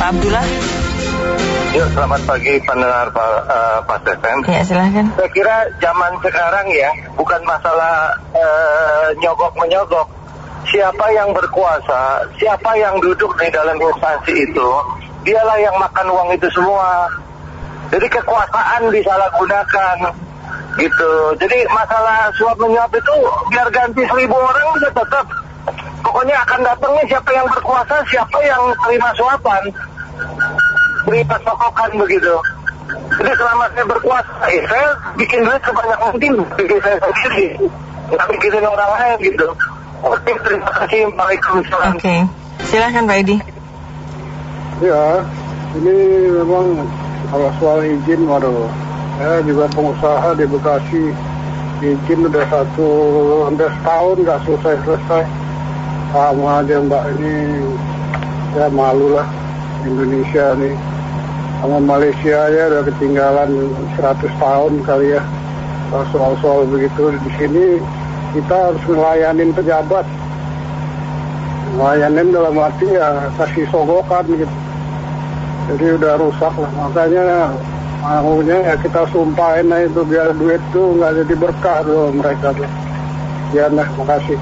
Pak Abdullah. Yuk, selamat pagi pendengar Pak uh, Pak Stesen. Ya, silahkan. Saya kira zaman sekarang ya, bukan masalah uh, nyogok-menyogok. Siapa yang berkuasa, siapa yang duduk di dalam instansi itu, dialah yang makan uang itu semua. Jadi kekuasaan disalahgunakan gitu. Jadi masalah suap menyuap itu biar ganti seribu orang juga tetap. Pokoknya akan datang nih siapa yang berkuasa, siapa yang terima suapan. Beri pasokan begitu. Jadi selama saya berkuasa, eh, saya bikin duit sebanyak mungkin bikin saya sendiri. Nggak mikirin orang lain gitu. Oke, terima kasih. Waalaikumsalam. Oke. Silahkan Pak Edi. Ya, ini memang kalau soal izin, waduh, saya juga pengusaha di Bekasi, izin udah satu, hampir setahun nggak selesai-selesai. Sama aja mbak ini, saya malu lah Indonesia nih. Sama Malaysia ya udah ketinggalan 100 tahun kali ya. Soal-soal begitu di sini kita harus ngelayanin pejabat. Ngelayanin dalam arti ya kasih sogokan gitu jadi udah rusak lah makanya maunya ya kita sumpahin aja itu biar duit tuh nggak jadi berkah dulu mereka tuh ya nah makasih